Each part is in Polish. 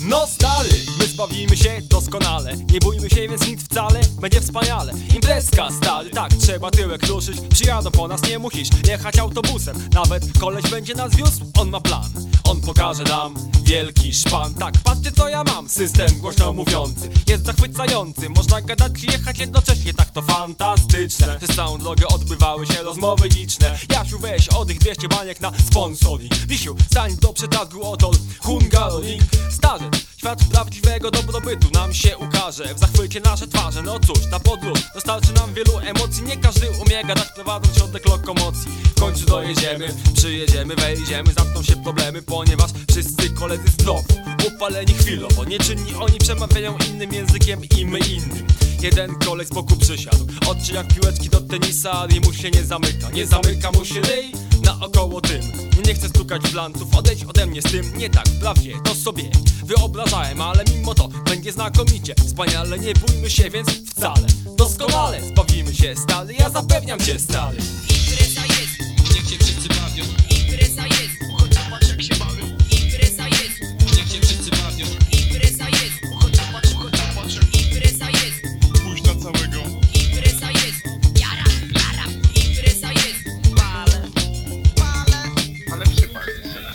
No stary, my zbawimy się doskonale. Nie bójmy się więc nic wcale, będzie wspaniale. Imprezka stary, tak, trzeba tyłek ruszyć. Przyjadą po nas, nie musisz jechać autobusem. Nawet koleś będzie nas wiózł, on ma plan. On pokaże nam wielki szpan. Tak, patrzcie co ja mam, system głośno mówiący. Jest zachwycający, można gadać i jechać jednocześnie. Tak to fantastyczne. Przez całą drogę odbywały się rozmowy liczne. Jasiu weź oddech 200 baniek na sponsoring. Wisiu, stań do przetargu oto Hungaroring. Stary, świat prawdziwego dobrobytu nam się ukaże. W zachwycie nasze twarze, no cóż, ta podróż dostarczy nam wielu emocji. Nie każdy umie gadać prowadząc środek lokomocji. W końcu dojedziemy, przyjedziemy, wejdziemy Zamkną się problemy, ponieważ wszyscy koledzy zdrowo. Upaleni chwilowo, nieczynni oni przemawiają innym językiem i my innym. Jeden kolej z boku przysiadł jak piłeczki do tenisa i mu się nie zamyka. Nie zamyka mu się ryj naokoło tym. Nie chcę stukać plantów, odejdź ode mnie z tym. Nie tak, wprawdzie, to sobie wyobrażałem Ale mimo to będzie znakomicie. Wspaniale, nie bójmy się więc wcale. Doskonale zbawimy się stale. Ja zapewniam cię stary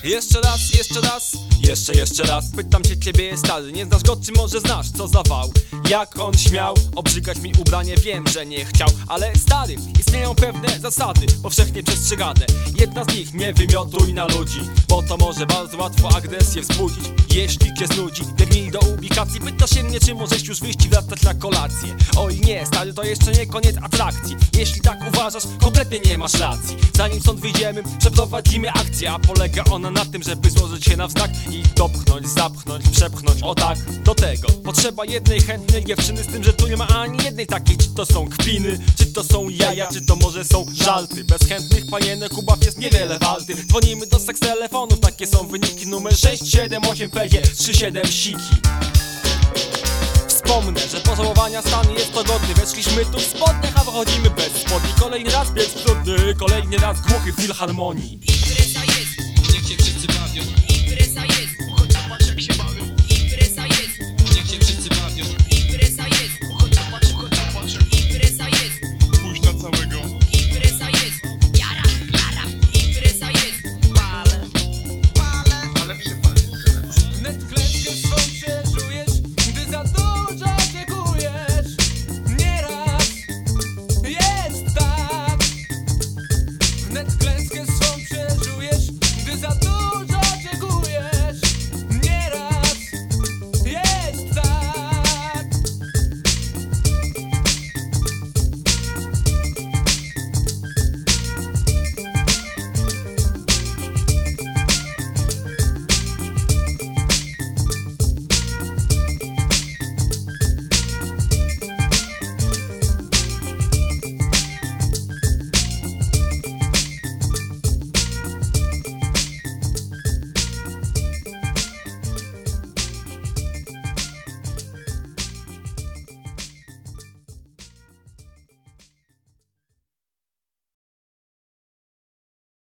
Jeszcze raz, jeszcze raz, jeszcze, jeszcze raz Pytam się ciebie stary, nie znasz go czy może znasz Co za wał, jak on śmiał? Obrzygać mi ubranie, wiem, że nie chciał Ale stary, istnieją pewne zasady Powszechnie przestrzegane. Jedna z nich, nie wymiotuj na ludzi Bo to może bardzo łatwo agresję wzbudzić. Jeśli cię znudzi, biegnij do ubikacji Pytasz się mnie, czy możesz już wyjść i wracać na kolację. Oj nie, stary, to jeszcze nie koniec atrakcji. Jeśli tak uważasz, kompletnie nie masz racji. Zanim stąd wyjdziemy, przeprowadzimy akcję A polega ona na tym, żeby złożyć się na wznak I dopchnąć, zapchnąć, przepchnąć, o tak Do tego potrzeba jednej chętnej dziewczyny. Z tym, że tu nie ma ani jednej takiej. Czy to są kpiny, czy to są jaja Czy to może są żarty. Bez chętnych panienek ubaw jest niewiele walty. Dzwonimy do seks telefonów, takie są wyniki Numer 678 PG 37 siki. Wspomnę, że pożałowania stan jest to godny. Weszliśmy tu w spodniach, a wychodzimy bez spodni. Kolejny raz pies trudny, kolejny raz głuchy w filharmonii